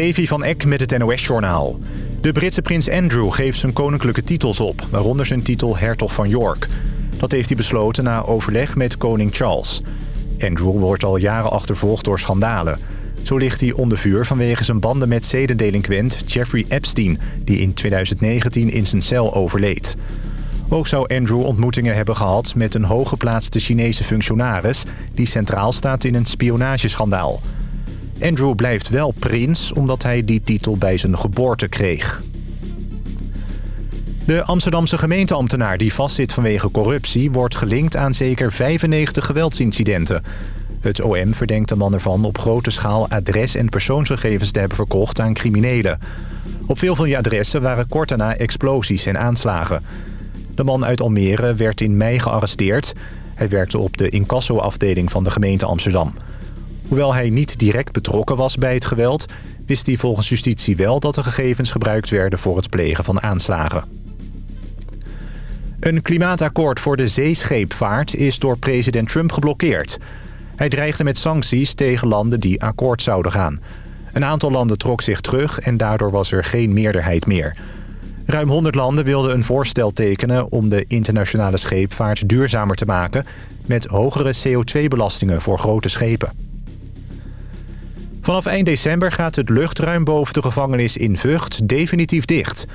Evi van Eck met het NOS-journaal. De Britse prins Andrew geeft zijn koninklijke titels op, waaronder zijn titel hertog van York. Dat heeft hij besloten na overleg met koning Charles. Andrew wordt al jaren achtervolgd door schandalen. Zo ligt hij onder vuur vanwege zijn banden met zedendelinquent Jeffrey Epstein... die in 2019 in zijn cel overleed. Ook zou Andrew ontmoetingen hebben gehad met een hooggeplaatste Chinese functionaris... die centraal staat in een spionageschandaal... Andrew blijft wel prins omdat hij die titel bij zijn geboorte kreeg. De Amsterdamse gemeenteambtenaar die vastzit vanwege corruptie... wordt gelinkt aan zeker 95 geweldsincidenten. Het OM verdenkt de man ervan op grote schaal adres- en persoonsgegevens te hebben verkocht aan criminelen. Op veel van die adressen waren kort daarna explosies en aanslagen. De man uit Almere werd in mei gearresteerd. Hij werkte op de incassoafdeling van de gemeente Amsterdam. Hoewel hij niet direct betrokken was bij het geweld... wist hij volgens justitie wel dat de gegevens gebruikt werden voor het plegen van aanslagen. Een klimaatakkoord voor de zeescheepvaart is door president Trump geblokkeerd. Hij dreigde met sancties tegen landen die akkoord zouden gaan. Een aantal landen trok zich terug en daardoor was er geen meerderheid meer. Ruim 100 landen wilden een voorstel tekenen om de internationale scheepvaart duurzamer te maken... met hogere CO2-belastingen voor grote schepen. Vanaf eind december gaat het luchtruim boven de gevangenis in Vught definitief dicht.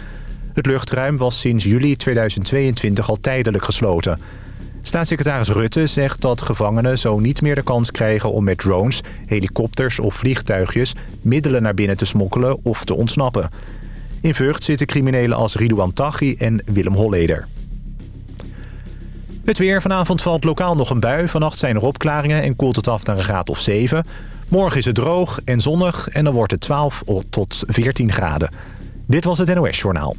Het luchtruim was sinds juli 2022 al tijdelijk gesloten. Staatssecretaris Rutte zegt dat gevangenen zo niet meer de kans krijgen om met drones, helikopters of vliegtuigjes middelen naar binnen te smokkelen of te ontsnappen. In Vught zitten criminelen als Ridouan Taghi en Willem Holleder. Het weer. Vanavond valt lokaal nog een bui. Vannacht zijn er opklaringen en koelt het af naar een graad of 7. Morgen is het droog en zonnig en dan wordt het 12 tot 14 graden. Dit was het NOS Journaal.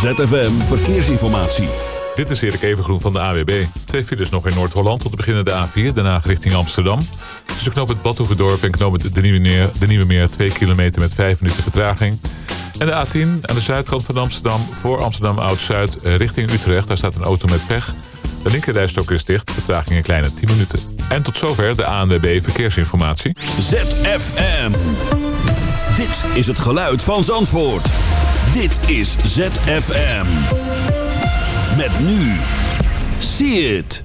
ZFM Verkeersinformatie. Dit is Erik Evengroen van de AWB. Twee files nog in Noord-Holland tot beginnen de A4, daarna richting Amsterdam. Tussen knoop het Badhoevedorp en knoop het de Nieuwe, Meer, de Nieuwe Meer 2 kilometer met 5 minuten vertraging. En de A10 aan de zuidkant van Amsterdam voor Amsterdam Oud-Zuid richting Utrecht. Daar staat een auto met pech. De linkerrijstok is dicht, vertraging een kleine 10 minuten. En tot zover de ANWB Verkeersinformatie. ZFM. Dit is het geluid van Zandvoort. Dit is ZFM. Met nu. See it.